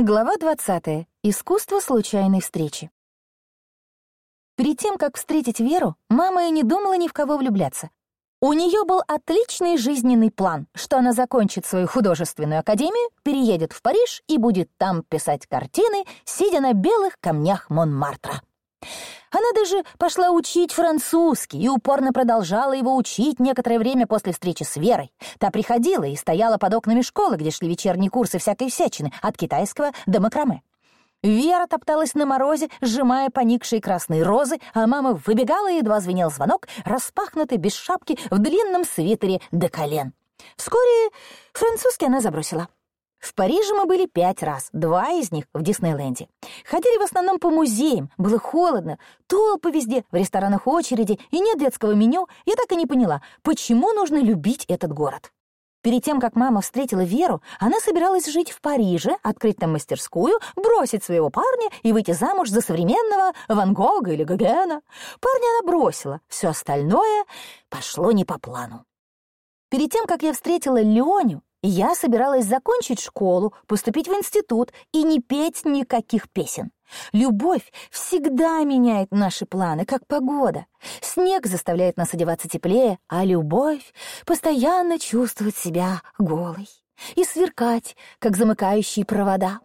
Глава 20. Искусство случайной встречи. Перед тем, как встретить Веру, мама и не думала ни в кого влюбляться. У нее был отличный жизненный план, что она закончит свою художественную академию, переедет в Париж и будет там писать картины, сидя на белых камнях Монмартра. Она даже пошла учить французский и упорно продолжала его учить некоторое время после встречи с Верой. Та приходила и стояла под окнами школы, где шли вечерние курсы всякой всячины, от китайского до макраме. Вера топталась на морозе, сжимая поникшие красные розы, а мама выбегала, и едва звенел звонок, распахнутый без шапки в длинном свитере до колен. Вскоре французский она забросила. В Париже мы были пять раз, два из них в Диснейленде. Ходили в основном по музеям, было холодно, толпы везде, в ресторанах очереди и нет детского меню. Я так и не поняла, почему нужно любить этот город. Перед тем, как мама встретила Веру, она собиралась жить в Париже, открыть там мастерскую, бросить своего парня и выйти замуж за современного Ван Гога или Гогена. Парня она бросила, все остальное пошло не по плану. Перед тем, как я встретила Леню, я собиралась закончить школу, поступить в институт и не петь никаких песен. Любовь всегда меняет наши планы, как погода. Снег заставляет нас одеваться теплее, а любовь — постоянно чувствовать себя голой и сверкать, как замыкающие провода.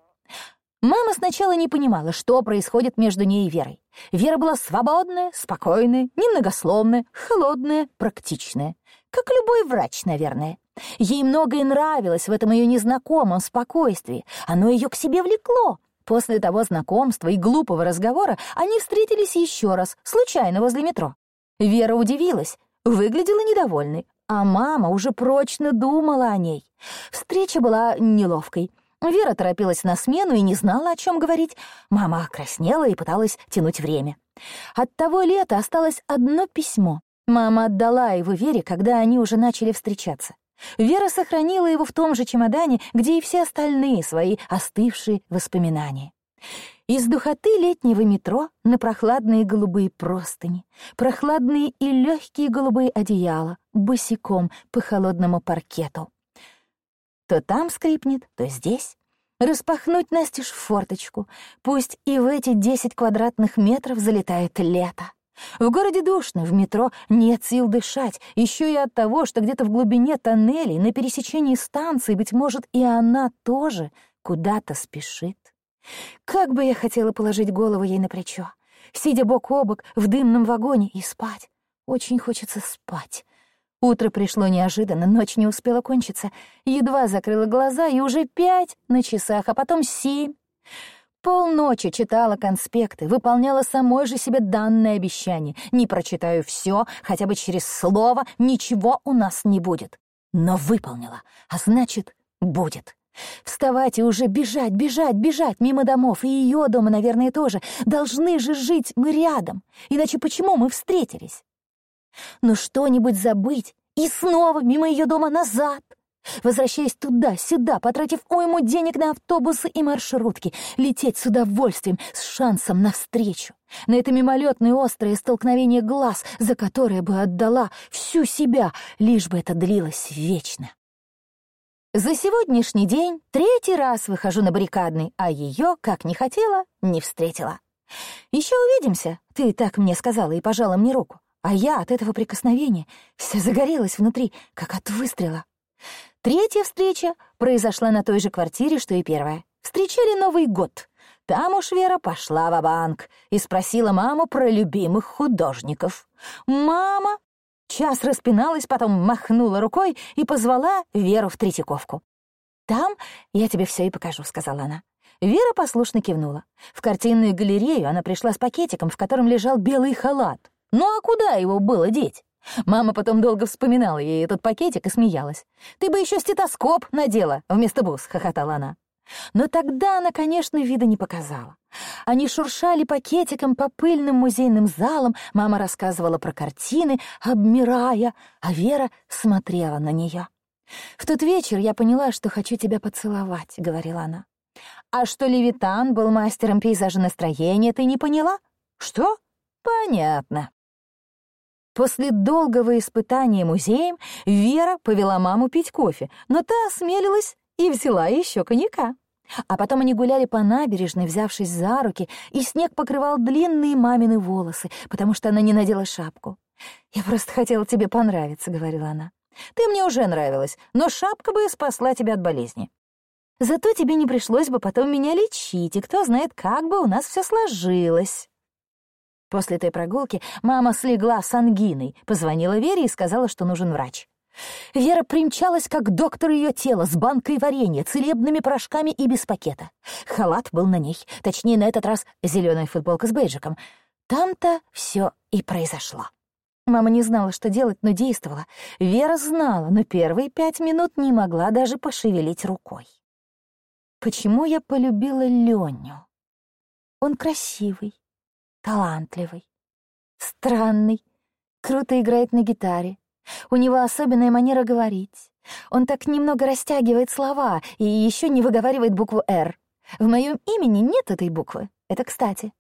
Мама сначала не понимала, что происходит между ней и Верой. Вера была свободная, спокойная, немногословная, холодная, практичная. Как любой врач, наверное. Ей многое нравилось в этом ее незнакомом спокойствии. Оно ее к себе влекло. После того знакомства и глупого разговора они встретились еще раз, случайно возле метро. Вера удивилась, выглядела недовольной, а мама уже прочно думала о ней. Встреча была неловкой. Вера торопилась на смену и не знала, о чем говорить. Мама краснела и пыталась тянуть время. От того лета осталось одно письмо. Мама отдала его Вере, когда они уже начали встречаться. Вера сохранила его в том же чемодане, где и все остальные свои остывшие воспоминания. Из духоты летнего метро на прохладные голубые простыни, прохладные и легкие голубые одеяла, босиком по холодному паркету. То там скрипнет, то здесь. Распахнуть настежь форточку, пусть и в эти десять квадратных метров залетает лето. В городе душно, в метро нет сил дышать, еще и от того, что где-то в глубине тоннелей, на пересечении станции, быть может, и она тоже куда-то спешит. Как бы я хотела положить голову ей на плечо, сидя бок о бок в дымном вагоне и спать. Очень хочется спать. Утро пришло неожиданно, ночь не успела кончиться. Едва закрыла глаза, и уже пять на часах, а потом семь. Полночи читала конспекты, выполняла самой же себе данное обещание. Не прочитаю все, хотя бы через слово, ничего у нас не будет. Но выполнила, а значит, будет. Вставать и уже бежать, бежать, бежать мимо домов, и ее дома, наверное, тоже. Должны же жить мы рядом, иначе почему мы встретились? Но что-нибудь забыть и снова мимо ее дома назад — Возвращаясь туда-сюда, потратив уйму денег на автобусы и маршрутки, лететь с удовольствием, с шансом навстречу. На это мимолетное острое столкновение глаз, за которое бы отдала всю себя, лишь бы это длилось вечно. За сегодняшний день третий раз выхожу на баррикадный, а ее, как не хотела, не встретила. Еще увидимся, ты так мне сказала и пожала мне руку. А я от этого прикосновения вся загорелась внутри, как от выстрела. Третья встреча произошла на той же квартире, что и первая. Встречали Новый год. Там уж Вера пошла в банк и спросила маму про любимых художников. Мама час распиналась, потом махнула рукой и позвала Веру в Третьяковку. «Там я тебе все и покажу», — сказала она. Вера послушно кивнула. В картинную галерею она пришла с пакетиком, в котором лежал белый халат. Ну а куда его было деть? Мама потом долго вспоминала ей этот пакетик и смеялась. «Ты бы еще стетоскоп надела вместо бус», — хохотала она. Но тогда она, конечно, вида не показала. Они шуршали пакетиком по пыльным музейным залам, мама рассказывала про картины, обмирая, а Вера смотрела на нее. «В тот вечер я поняла, что хочу тебя поцеловать», — говорила она. «А что Левитан был мастером пейзажа настроения, ты не поняла?» «Что?» «Понятно». После долгого испытания музеем Вера повела маму пить кофе, но та осмелилась и взяла еще коньяка. А потом они гуляли по набережной, взявшись за руки, и снег покрывал длинные мамины волосы, потому что она не надела шапку. «Я просто хотела тебе понравиться», — говорила она. «Ты мне уже нравилась, но шапка бы спасла тебя от болезни. Зато тебе не пришлось бы потом меня лечить, и кто знает, как бы у нас все сложилось». После этой прогулки мама слегла с ангиной, позвонила Вере и сказала, что нужен врач. Вера примчалась, как доктор ее тела, с банкой варенья, целебными порошками и без пакета. Халат был на ней, точнее, на этот раз зеленая футболка с бейджиком. Там-то все и произошло. Мама не знала, что делать, но действовала. Вера знала, но первые пять минут не могла даже пошевелить рукой. Почему я полюбила Леню? Он красивый, талантливый, странный, круто играет на гитаре, у него особенная манера говорить. Он так немного растягивает слова и еще не выговаривает букву «Р». В моем имени нет этой буквы. Это кстати.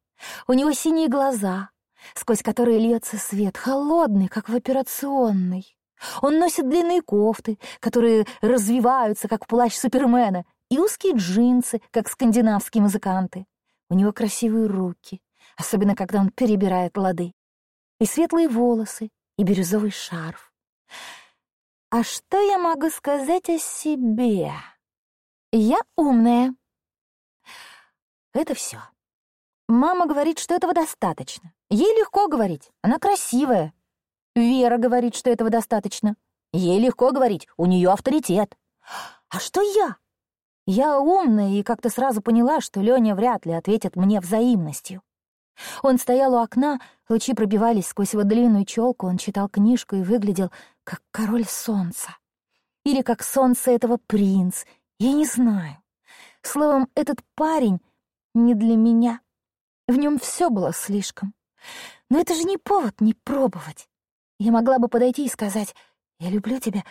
У него синие глаза, сквозь которые льется свет, холодный, как в операционной. Он носит длинные кофты, которые развиваются, как плащ Супермена, и узкие джинсы, как скандинавские музыканты. У него красивые руки, особенно когда он перебирает лады, и светлые волосы, и бирюзовый шарф. А что я могу сказать о себе? Я умная. Это все. Мама говорит, что этого достаточно. Ей легко говорить, она красивая. Вера говорит, что этого достаточно. Ей легко говорить, у нее авторитет. А что я? Я умная и как-то сразу поняла, что Леня вряд ли ответит мне взаимностью. Он стоял у окна, лучи пробивались сквозь его длинную челку, он читал книжку и выглядел как король солнца. Или как солнце этого принц, я не знаю. Словом, этот парень не для меня. В нем все было слишком. Но это же не повод не пробовать. Я могла бы подойти и сказать «Я люблю тебя»,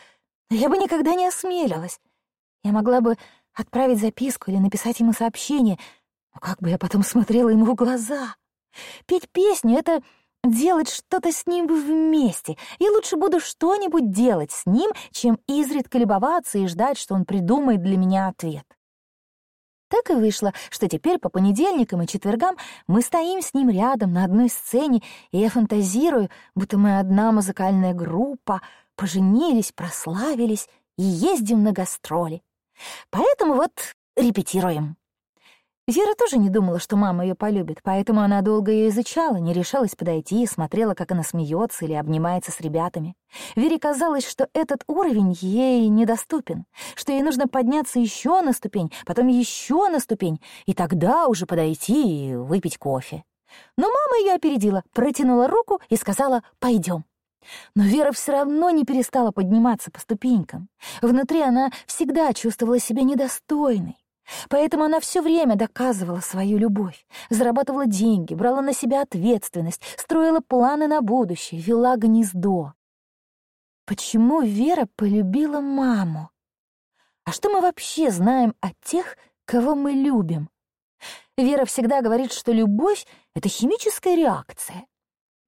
но я бы никогда не осмелилась. Я могла бы отправить записку или написать ему сообщение, но как бы я потом смотрела ему в глаза? Петь песню — это делать что-то с ним вместе. И лучше буду что-нибудь делать с ним, чем изредка любоваться и ждать, что он придумает для меня ответ. Так и вышло, что теперь по понедельникам и четвергам мы стоим с ним рядом на одной сцене, и я фантазирую, будто мы одна музыкальная группа, поженились, прославились и ездим на гастроли. Поэтому вот репетируем. Вера тоже не думала, что мама ее полюбит, поэтому она долго ее изучала, не решалась подойти и смотрела, как она смеется или обнимается с ребятами. Вере казалось, что этот уровень ей недоступен, что ей нужно подняться еще на ступень, потом еще на ступень, и тогда уже подойти и выпить кофе. Но мама ее опередила, протянула руку и сказала «пойдем». Но Вера все равно не перестала подниматься по ступенькам. Внутри она всегда чувствовала себя недостойной. Поэтому она все время доказывала свою любовь, зарабатывала деньги, брала на себя ответственность, строила планы на будущее, вела гнездо. Почему Вера полюбила маму? А что мы вообще знаем о тех, кого мы любим? Вера всегда говорит, что любовь — это химическая реакция.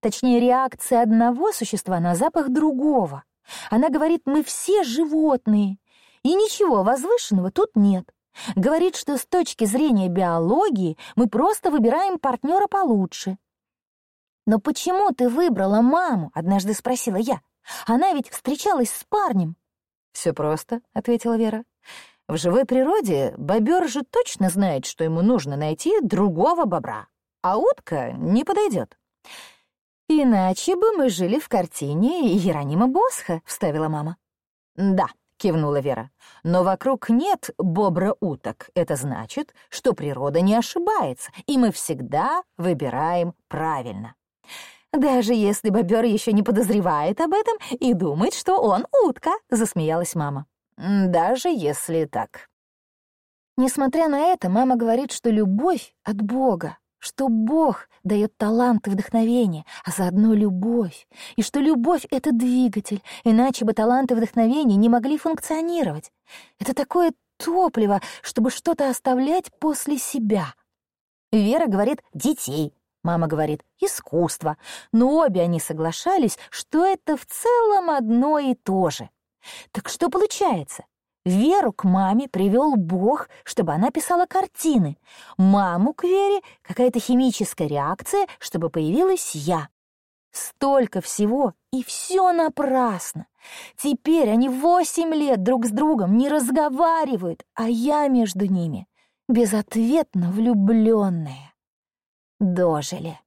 Точнее, реакция одного существа на запах другого. Она говорит, мы все животные, и ничего возвышенного тут нет. Говорит, что с точки зрения биологии мы просто выбираем партнера получше. «Но почему ты выбрала маму?» — однажды спросила я. «Она ведь встречалась с парнем». «Все просто», — ответила Вера. «В живой природе бобер же точно знает, что ему нужно найти другого бобра, а утка не подойдет». «Иначе бы мы жили в картине Еронима Босха», — вставила мама. «Да», кивнула Вера. «Но вокруг нет бобра-уток. Это значит, что природа не ошибается, и мы всегда выбираем правильно. Даже если бобер еще не подозревает об этом и думает, что он утка», — засмеялась мама. «Даже если так». Несмотря на это, мама говорит, что любовь от Бога что Бог дает талант и вдохновение, а заодно любовь, и что любовь — это двигатель, иначе бы талант и вдохновение не могли функционировать. Это такое топливо, чтобы что-то оставлять после себя. Вера говорит «детей», мама говорит «искусство», но обе они соглашались, что это в целом одно и то же. Так что получается? Веру к маме привел Бог, чтобы она писала картины. Маму к Вере — какая-то химическая реакция, чтобы появилась я. Столько всего, и все напрасно. Теперь они восемь лет друг с другом не разговаривают, а я между ними безответно влюбленная. Дожили.